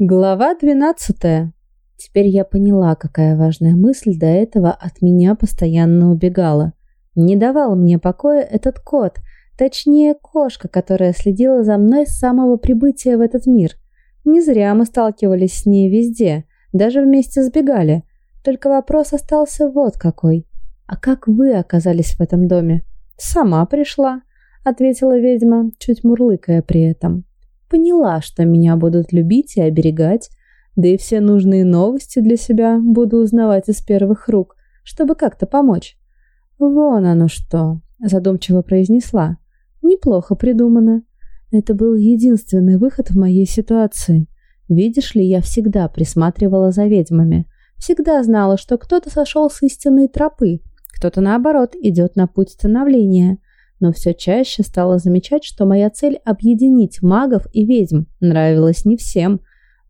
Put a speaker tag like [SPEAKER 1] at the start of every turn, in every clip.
[SPEAKER 1] Глава 12. Теперь я поняла, какая важная мысль до этого от меня постоянно убегала. Не давал мне покоя этот кот, точнее кошка, которая следила за мной с самого прибытия в этот мир. Не зря мы сталкивались с ней везде, даже вместе сбегали. Только вопрос остался вот какой. А как вы оказались в этом доме? Сама пришла, ответила ведьма, чуть мурлыкая при этом. Поняла, что меня будут любить и оберегать, да и все нужные новости для себя буду узнавать из первых рук, чтобы как-то помочь. «Вон оно что», — задумчиво произнесла. «Неплохо придумано. Это был единственный выход в моей ситуации. Видишь ли, я всегда присматривала за ведьмами. Всегда знала, что кто-то сошел с истинной тропы, кто-то, наоборот, идет на путь становления но все чаще стала замечать, что моя цель объединить магов и ведьм нравилась не всем.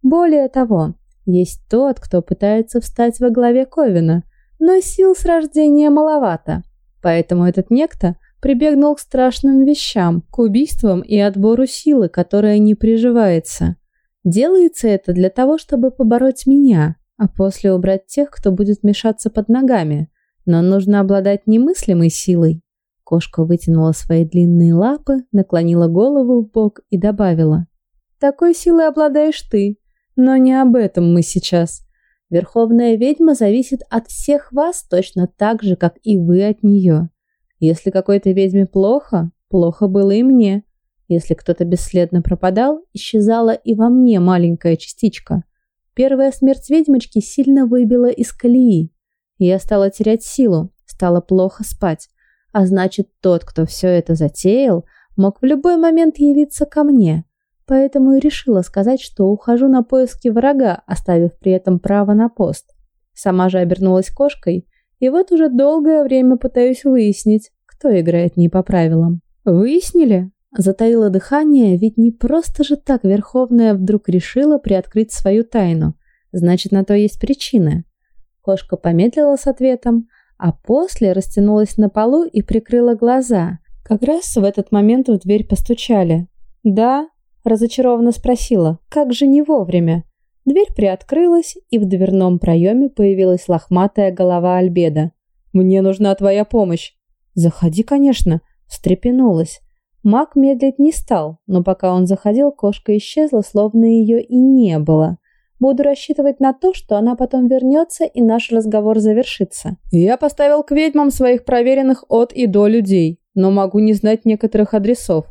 [SPEAKER 1] Более того, есть тот, кто пытается встать во главе Ковина, но сил с рождения маловато. Поэтому этот некто прибегнул к страшным вещам, к убийствам и отбору силы, которая не приживается. Делается это для того, чтобы побороть меня, а после убрать тех, кто будет мешаться под ногами. Но нужно обладать немыслимой силой, Кошка вытянула свои длинные лапы, наклонила голову в бок и добавила. «Такой силой обладаешь ты, но не об этом мы сейчас. Верховная ведьма зависит от всех вас точно так же, как и вы от нее. Если какой-то ведьме плохо, плохо было и мне. Если кто-то бесследно пропадал, исчезала и во мне маленькая частичка. Первая смерть ведьмочки сильно выбила из колеи. Я стала терять силу, стала плохо спать. А значит, тот, кто все это затеял, мог в любой момент явиться ко мне. Поэтому и решила сказать, что ухожу на поиски врага, оставив при этом право на пост. Сама же обернулась кошкой, и вот уже долгое время пытаюсь выяснить, кто играет не по правилам. Выяснили? Затаила дыхание, ведь не просто же так Верховная вдруг решила приоткрыть свою тайну. Значит, на то есть причина. Кошка помедлила с ответом, а после растянулась на полу и прикрыла глаза. Как раз в этот момент в дверь постучали. «Да?» – разочарованно спросила. «Как же не вовремя?» Дверь приоткрылась, и в дверном проеме появилась лохматая голова Альбеда. «Мне нужна твоя помощь!» «Заходи, конечно!» – встрепенулась. Маг медлить не стал, но пока он заходил, кошка исчезла, словно ее и не было. Буду рассчитывать на то, что она потом вернется и наш разговор завершится. Я поставил к ведьмам своих проверенных от и до людей, но могу не знать некоторых адресов.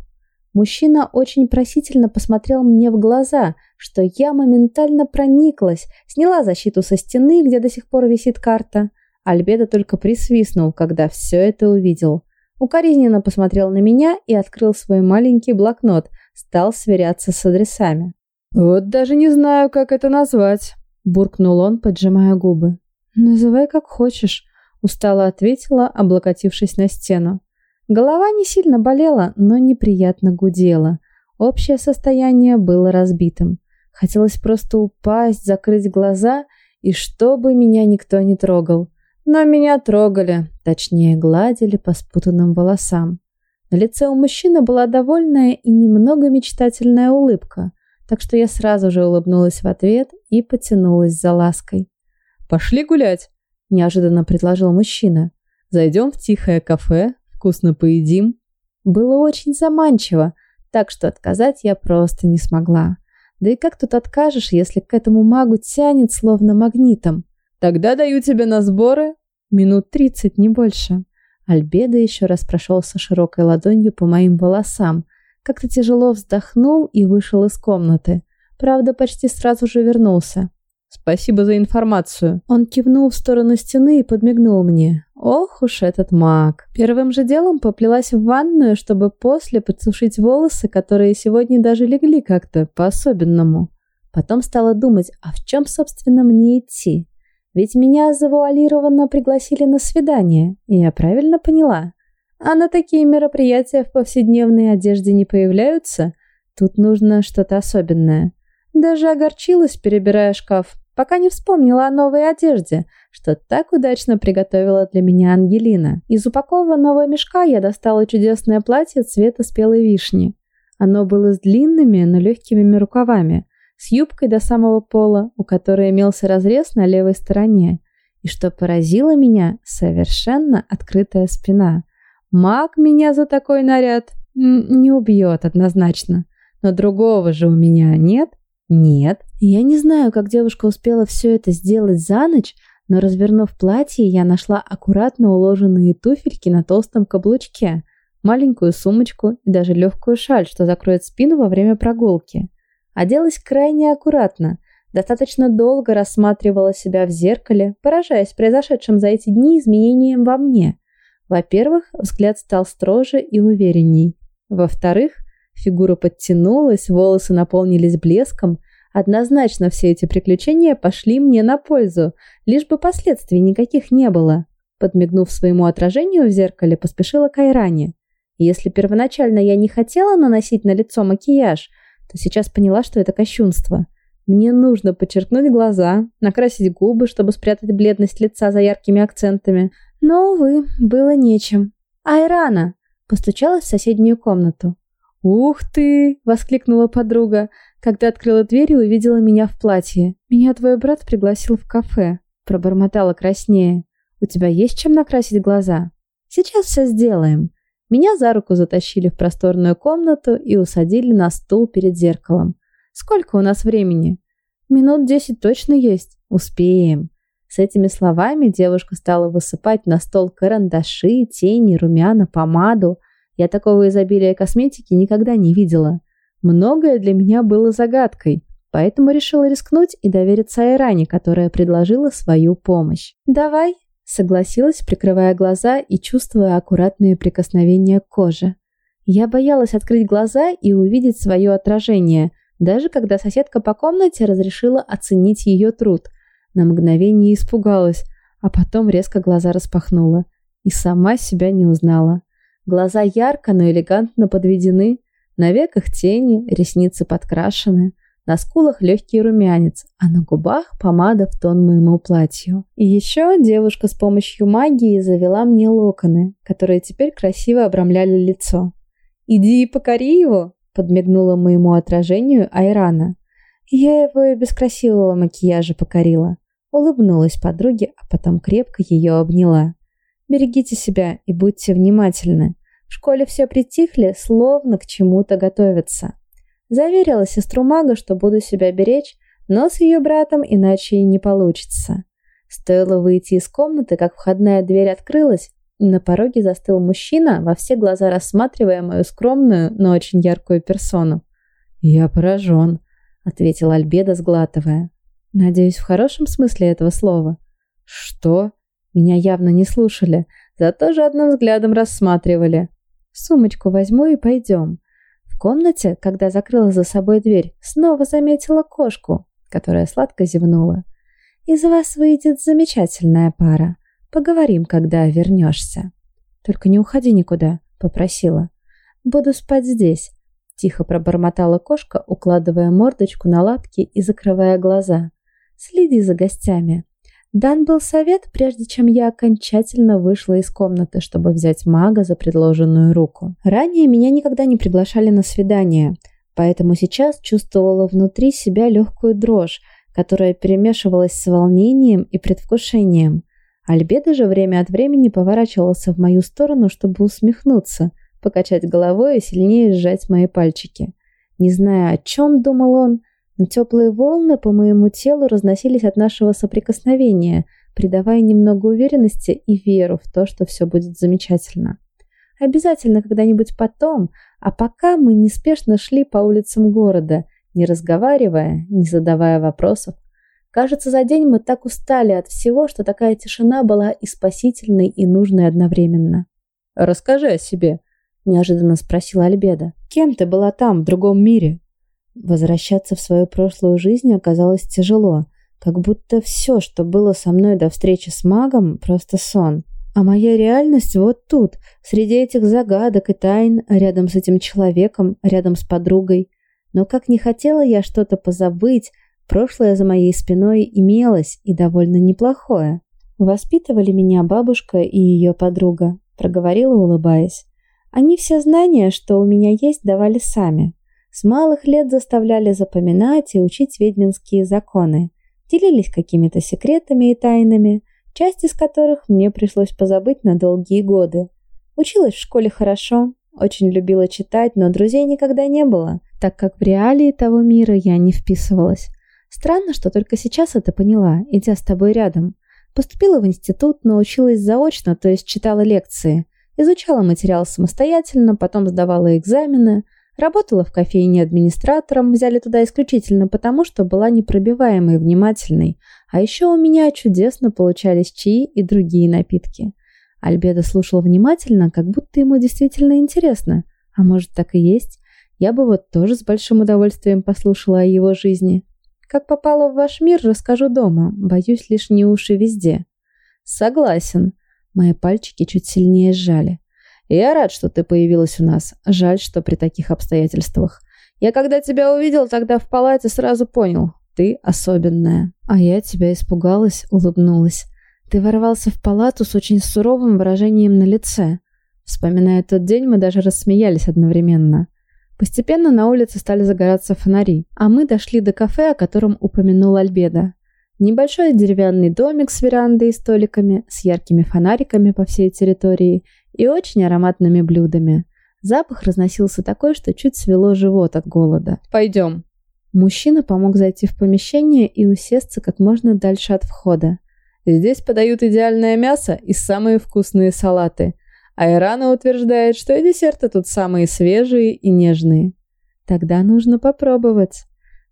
[SPEAKER 1] Мужчина очень просительно посмотрел мне в глаза, что я моментально прониклась, сняла защиту со стены, где до сих пор висит карта. Альбедо только присвистнул, когда все это увидел. Укоризненно посмотрел на меня и открыл свой маленький блокнот, стал сверяться с адресами. «Вот даже не знаю, как это назвать», — буркнул он, поджимая губы. «Называй как хочешь», — устало ответила, облокотившись на стену. Голова не сильно болела, но неприятно гудела. Общее состояние было разбитым. Хотелось просто упасть, закрыть глаза, и чтобы меня никто не трогал. Но меня трогали, точнее гладили по спутанным волосам. На лице у мужчины была довольная и немного мечтательная улыбка так что я сразу же улыбнулась в ответ и потянулась за лаской. «Пошли гулять!» – неожиданно предложил мужчина. «Зайдем в тихое кафе, вкусно поедим». Было очень заманчиво, так что отказать я просто не смогла. Да и как тут откажешь, если к этому магу тянет словно магнитом? Тогда даю тебе на сборы минут тридцать, не больше. Альбедо еще раз прошелся широкой ладонью по моим волосам – как-то тяжело вздохнул и вышел из комнаты. Правда, почти сразу же вернулся. «Спасибо за информацию». Он кивнул в сторону стены и подмигнул мне. Ох уж этот маг. Первым же делом поплелась в ванную, чтобы после подсушить волосы, которые сегодня даже легли как-то по-особенному. Потом стала думать, а в чем, собственно, мне идти? Ведь меня завуалированно пригласили на свидание, и я правильно поняла? А на такие мероприятия в повседневной одежде не появляются. Тут нужно что-то особенное. Даже огорчилась, перебирая шкаф, пока не вспомнила о новой одежде, что так удачно приготовила для меня Ангелина. Из упакованного мешка я достала чудесное платье цвета спелой вишни. Оно было с длинными, но легкими рукавами. с юбкой до самого пола, у которой имелся разрез на левой стороне. И что поразило меня, совершенно открытая спина. Маг меня за такой наряд не убьет однозначно. Но другого же у меня нет? Нет. Я не знаю, как девушка успела все это сделать за ночь, но развернув платье, я нашла аккуратно уложенные туфельки на толстом каблучке, маленькую сумочку и даже легкую шаль, что закроет спину во время прогулки. Оделась крайне аккуратно, достаточно долго рассматривала себя в зеркале, поражаясь произошедшим за эти дни изменениям во мне. Во-первых, взгляд стал строже и уверенней. Во-вторых, фигура подтянулась, волосы наполнились блеском. Однозначно все эти приключения пошли мне на пользу, лишь бы последствий никаких не было. Подмигнув своему отражению в зеркале, поспешила к Айране. Если первоначально я не хотела наносить на лицо макияж, то сейчас поняла, что это кощунство. Мне нужно подчеркнуть глаза, накрасить губы, чтобы спрятать бледность лица за яркими акцентами. Но, увы, было нечем. «Айрана!» – постучалась в соседнюю комнату. «Ух ты!» – воскликнула подруга, когда открыла дверь и увидела меня в платье. «Меня твой брат пригласил в кафе», – пробормотала краснее. «У тебя есть чем накрасить глаза?» «Сейчас все сделаем», меня за руку затащили в просторную комнату и усадили на стул перед зеркалом. «Сколько у нас времени?» «Минут десять точно есть. Успеем». С этими словами девушка стала высыпать на стол карандаши, тени, румяна, помаду. Я такого изобилия косметики никогда не видела. Многое для меня было загадкой, поэтому решила рискнуть и довериться Айране, которая предложила свою помощь. «Давай», Согласилась, прикрывая глаза и чувствуя аккуратные прикосновения к коже. Я боялась открыть глаза и увидеть свое отражение, даже когда соседка по комнате разрешила оценить ее труд. На мгновение испугалась, а потом резко глаза распахнула. И сама себя не узнала. Глаза ярко, но элегантно подведены, на веках тени, ресницы подкрашены – на скулах легкий румянец, а на губах помада в тон моему платью. И еще девушка с помощью магии завела мне локоны, которые теперь красиво обрамляли лицо. «Иди и покори его!» – подмигнула моему отражению Айрана. Я его и без красивого макияжа покорила. Улыбнулась подруге, а потом крепко ее обняла. «Берегите себя и будьте внимательны. В школе все притихли, словно к чему-то готовятся. Заверила сестру мага, что буду себя беречь, но с ее братом иначе и не получится. Стоило выйти из комнаты, как входная дверь открылась, и на пороге застыл мужчина, во все глаза рассматривая мою скромную, но очень яркую персону. «Я поражен», — ответил Альбедо, сглатывая. «Надеюсь, в хорошем смысле этого слова». «Что?» Меня явно не слушали, зато же одним взглядом рассматривали. «Сумочку возьму и пойдем», в комнате, когда закрыла за собой дверь, снова заметила кошку, которая сладко зевнула. «Из вас выйдет замечательная пара. Поговорим, когда вернешься». «Только не уходи никуда», — попросила. «Буду спать здесь», — тихо пробормотала кошка, укладывая мордочку на лапки и закрывая глаза. «Следи за гостями. Дан был совет, прежде чем я окончательно вышла из комнаты, чтобы взять мага за предложенную руку. Ранее меня никогда не приглашали на свидание, поэтому сейчас чувствовала внутри себя легкую дрожь, которая перемешивалась с волнением и предвкушением. Альбеда же время от времени поворачивался в мою сторону, чтобы усмехнуться, покачать головой и сильнее сжать мои пальчики. Не зная, о чем думал он, но теплые волны по моему телу разносились от нашего соприкосновения, придавая немного уверенности и веру в то, что все будет замечательно. Обязательно когда-нибудь потом, а пока мы неспешно шли по улицам города, не разговаривая, не задавая вопросов. Кажется, за день мы так устали от всего, что такая тишина была и спасительной, и нужной одновременно. «Расскажи о себе», – неожиданно спросила Альбеда. «Кем ты была там, в другом мире?» Возвращаться в свою прошлую жизнь оказалось тяжело, как будто все, что было со мной до встречи с магом, просто сон. А моя реальность вот тут, среди этих загадок и тайн, рядом с этим человеком, рядом с подругой. Но как не хотела я что-то позабыть, прошлое за моей спиной имелось и довольно неплохое. Воспитывали меня бабушка и ее подруга, проговорила, улыбаясь. Они все знания, что у меня есть, давали сами. С малых лет заставляли запоминать и учить ведьминские законы, делились какими-то секретами и тайнами, часть из которых мне пришлось позабыть на долгие годы. Училась в школе хорошо, очень любила читать, но друзей никогда не было, так как в реалии того мира я не вписывалась. Странно, что только сейчас это поняла, идя с тобой рядом. Поступила в институт, научилась заочно, то есть читала лекции. Изучала материал самостоятельно, потом сдавала экзамены. Работала в кофейне администратором, взяли туда исключительно потому, что была непробиваемой и внимательной. А еще у меня чудесно получались чаи и другие напитки. Альбедо слушал внимательно, как будто ему действительно интересно. А может, так и есть? Я бы вот тоже с большим удовольствием послушала о его жизни. Как попала в ваш мир, расскажу дома. Боюсь лишь не уши везде. Согласен. Мои пальчики чуть сильнее сжали. Я рад, что ты появилась у нас. Жаль, что при таких обстоятельствах. Я когда тебя увидел тогда в палате, сразу понял. Ты особенная. А я тебя испугалась, улыбнулась. Ты ворвался в палату с очень суровым выражением на лице. Вспоминая тот день, мы даже рассмеялись одновременно. Постепенно на улице стали загораться фонари, а мы дошли до кафе, о котором упомянул Альбеда. Небольшой деревянный домик с верандой и столиками, с яркими фонариками по всей территории и очень ароматными блюдами. Запах разносился такой, что чуть свело живот от голода. «Пойдем». Мужчина помог зайти в помещение и усесться как можно дальше от входа. Здесь подают идеальное мясо и самые вкусные салаты. А Ирана утверждает, что и десерты тут самые свежие и нежные. Тогда нужно попробовать.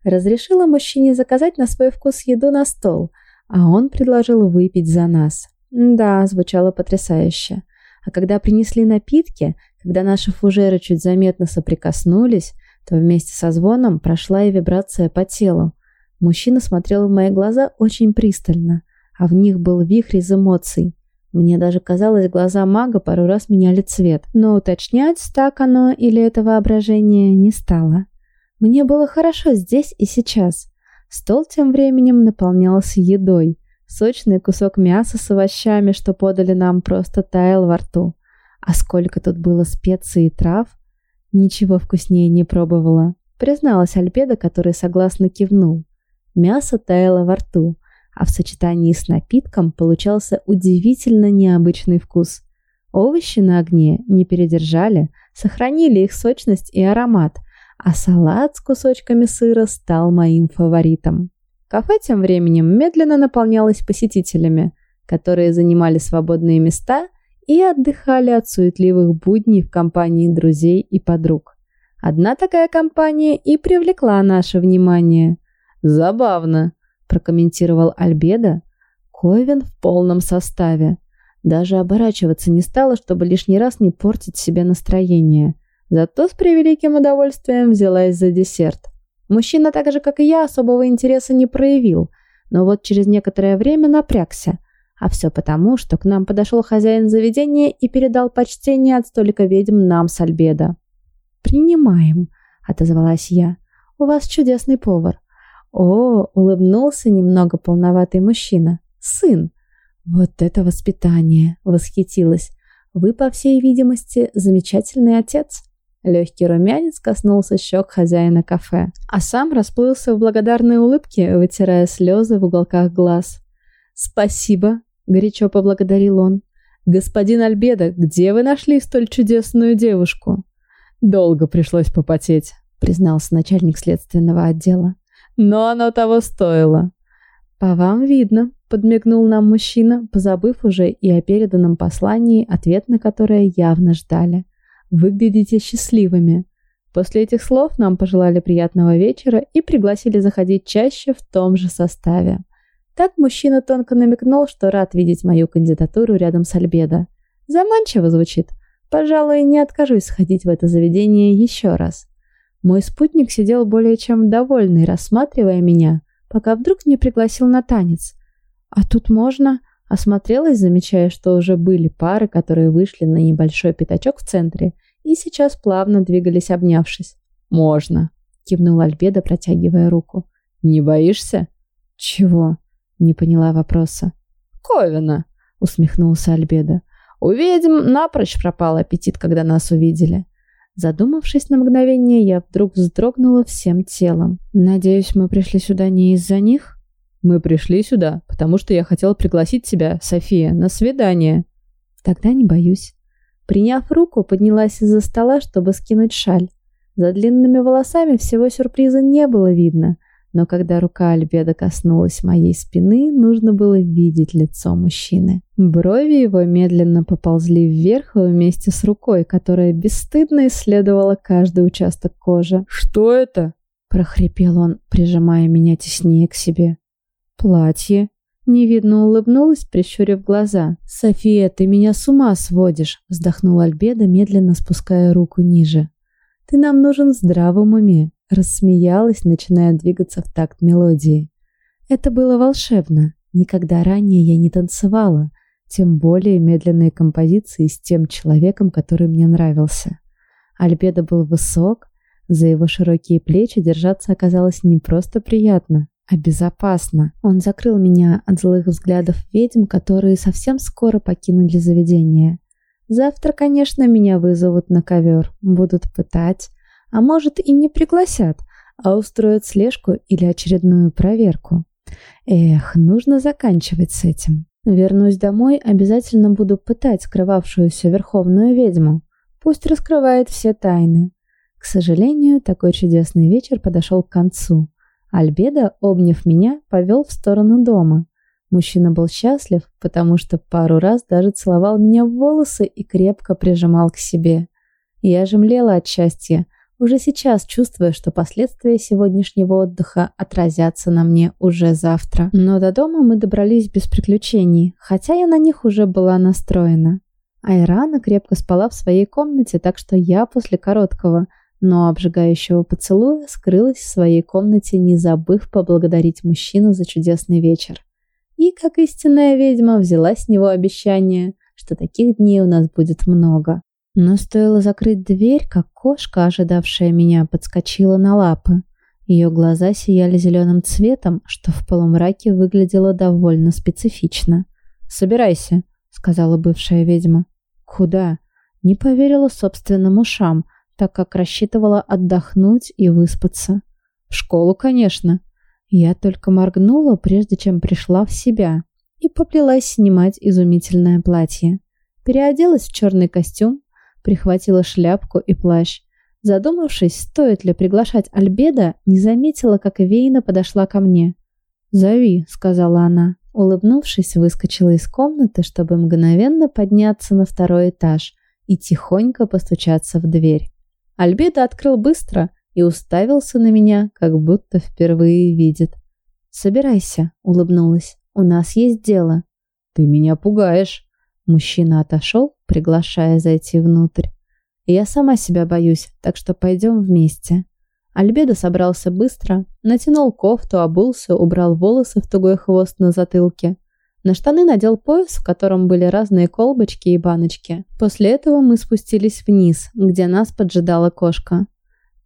[SPEAKER 1] Разрешила мужчине заказать на свой вкус еду на стол, а он предложил выпить за нас. Да, звучало потрясающе. А когда принесли напитки, когда наши фужеры чуть заметно соприкоснулись, то вместе со звоном прошла и вибрация по телу. Мужчина смотрел в мои глаза очень пристально – а в них был вихрь из эмоций. Мне даже казалось, глаза мага пару раз меняли цвет, но уточнять, так оно или это воображение, не стало. Мне было хорошо здесь и сейчас. Стол тем временем наполнялся едой. Сочный кусок мяса с овощами, что подали нам, просто таял во рту. А сколько тут было специй и трав? Ничего вкуснее не пробовала. Призналась Альбеда, который согласно кивнул. Мясо таяло во рту, а в сочетании с напитком получался удивительно необычный вкус. Овощи на огне не передержали, сохранили их сочность и аромат, а салат с кусочками сыра стал моим фаворитом. Кафе тем временем медленно наполнялось посетителями, которые занимали свободные места и отдыхали от суетливых будней в компании друзей и подруг. Одна такая компания и привлекла наше внимание. Забавно, прокомментировал Альбеда. Ковен в полном составе. Даже оборачиваться не стала, чтобы лишний раз не портить себе настроение. Зато с превеликим удовольствием взялась за десерт. Мужчина, так же как и я, особого интереса не проявил, но вот через некоторое время напрягся. А все потому, что к нам подошел хозяин заведения и передал почтение от столика ведьм нам с Альбеда. «Принимаем», — отозвалась я. «У вас чудесный повар. О, улыбнулся немного полноватый мужчина. Сын. Вот это воспитание, восхитилась. Вы, по всей видимости, замечательный отец. Легкий румянец коснулся щек хозяина кафе, а сам расплылся в благодарной улыбке, вытирая слезы в уголках глаз. «Спасибо», — горячо поблагодарил он. «Господин Альбедо, где вы нашли столь чудесную девушку?» «Долго пришлось попотеть», — признался начальник следственного отдела но оно того стоило. По вам видно, подмигнул нам мужчина, позабыв уже и о переданном послании, ответ на которое явно ждали. Выглядите счастливыми. После этих слов нам пожелали приятного вечера и пригласили заходить чаще в том же составе. Так мужчина тонко намекнул, что рад видеть мою кандидатуру рядом с Альбедо. Заманчиво звучит. Пожалуй, не откажусь сходить в это заведение еще раз. Мой спутник сидел более чем довольный, рассматривая меня, пока вдруг не пригласил на танец. «А тут можно?» Осмотрелась, замечая, что уже были пары, которые вышли на небольшой пятачок в центре и сейчас плавно двигались, обнявшись. «Можно», — кивнул Альбеда, протягивая руку. «Не боишься?» «Чего?» — не поняла вопроса. «Ковина», — усмехнулся Альбеда. «У ведьм напрочь пропал аппетит, когда нас увидели. Задумавшись на мгновение, я вдруг вздрогнула всем телом. «Надеюсь, мы пришли сюда не из-за них?»
[SPEAKER 2] «Мы пришли сюда, потому что я хотел пригласить тебя, София, на свидание».
[SPEAKER 1] «Тогда не боюсь». Приняв руку, поднялась из-за стола, чтобы скинуть шаль. За длинными волосами всего сюрприза не было видно, но когда рука Альбеда коснулась моей спины, нужно было видеть лицо мужчины. Брови его медленно поползли вверх вместе с рукой, которая бесстыдно исследовала каждый участок кожи.
[SPEAKER 2] «Что это?»
[SPEAKER 1] – прохрипел он, прижимая меня теснее к себе. «Платье». Невидно улыбнулась, прищурив глаза. «София, ты меня с ума сводишь!» – вздохнул Альбеда, медленно спуская руку ниже. «Ты нам нужен в здравом уме. Рассмеялась, начиная двигаться в такт мелодии. Это было волшебно. Никогда ранее я не танцевала, тем более медленные композиции с тем человеком, который мне нравился. Альбедо был высок, за его широкие плечи держаться оказалось не просто приятно, а безопасно. Он закрыл меня от злых взглядов ведьм, которые совсем скоро покинули заведение. Завтра, конечно, меня вызовут на ковер, будут пытать, а может и не пригласят, а устроят слежку или очередную проверку. Эх, нужно заканчивать с этим. Вернусь домой, обязательно буду пытать скрывавшуюся верховную ведьму. Пусть раскрывает все тайны. К сожалению, такой чудесный вечер подошел к концу. Альбеда, обняв меня, повел в сторону дома. Мужчина был счастлив, потому что пару раз даже целовал меня в волосы и крепко прижимал к себе. Я же млела от счастья, уже сейчас чувствуя, что последствия сегодняшнего отдыха отразятся на мне уже завтра. Но до дома мы добрались без приключений, хотя я на них уже была настроена. Айрана крепко спала в своей комнате, так что я после короткого, но обжигающего поцелуя скрылась в своей комнате, не забыв поблагодарить мужчину за чудесный вечер. И, как истинная ведьма, взяла с него обещание, что таких дней у нас будет много. Но стоило закрыть дверь, как кошка, ожидавшая меня, подскочила на лапы. Ее глаза сияли зеленым цветом, что в полумраке выглядело довольно специфично. «Собирайся», — сказала бывшая ведьма. «Куда?» Не поверила собственным ушам, так как рассчитывала отдохнуть и выспаться. «В школу, конечно». Я только моргнула, прежде чем пришла в себя, и поплелась снимать изумительное платье. Переоделась в черный костюм, прихватила шляпку и плащ. Задумавшись, стоит ли приглашать Альбеда, не заметила, как Вейна подошла ко мне. «Зови», — сказала она. Улыбнувшись, выскочила из комнаты, чтобы мгновенно подняться на второй этаж и тихонько постучаться в дверь. Альбеда открыл быстро и уставился на меня, как будто впервые видит. «Собирайся», — улыбнулась. «У нас есть дело».
[SPEAKER 2] «Ты меня пугаешь».
[SPEAKER 1] Мужчина отошел, приглашая зайти внутрь. Я сама себя боюсь, так что пойдем вместе. Альбедо собрался быстро, натянул кофту, обулся, убрал волосы в тугой хвост на затылке. На штаны надел пояс, в котором были разные колбочки и баночки. После этого мы спустились вниз, где нас поджидала кошка.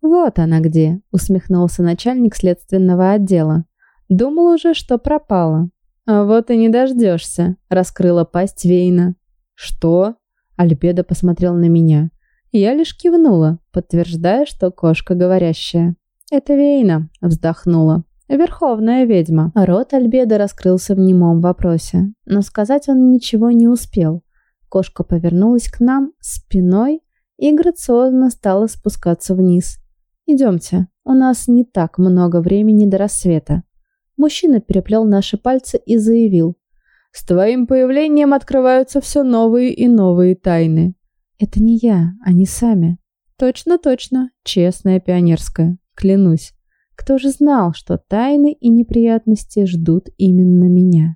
[SPEAKER 1] «Вот она где», — усмехнулся начальник следственного отдела. «Думал уже, что пропала». «А вот и не дождешься», — раскрыла пасть Вейна. «Что?» — Альбедо посмотрел на меня. Я лишь кивнула, подтверждая, что кошка говорящая. «Это Вейна», — вздохнула. «Верховная ведьма». Рот Альбеда раскрылся в немом вопросе, но сказать он ничего не успел. Кошка повернулась к нам спиной и грациозно стала спускаться вниз. «Идемте, у нас не так много времени до рассвета». Мужчина переплел наши пальцы и заявил. «С твоим появлением открываются все новые и новые тайны». «Это не я, они сами». «Точно-точно, честная пионерская, клянусь. Кто же знал, что тайны и неприятности ждут именно меня?»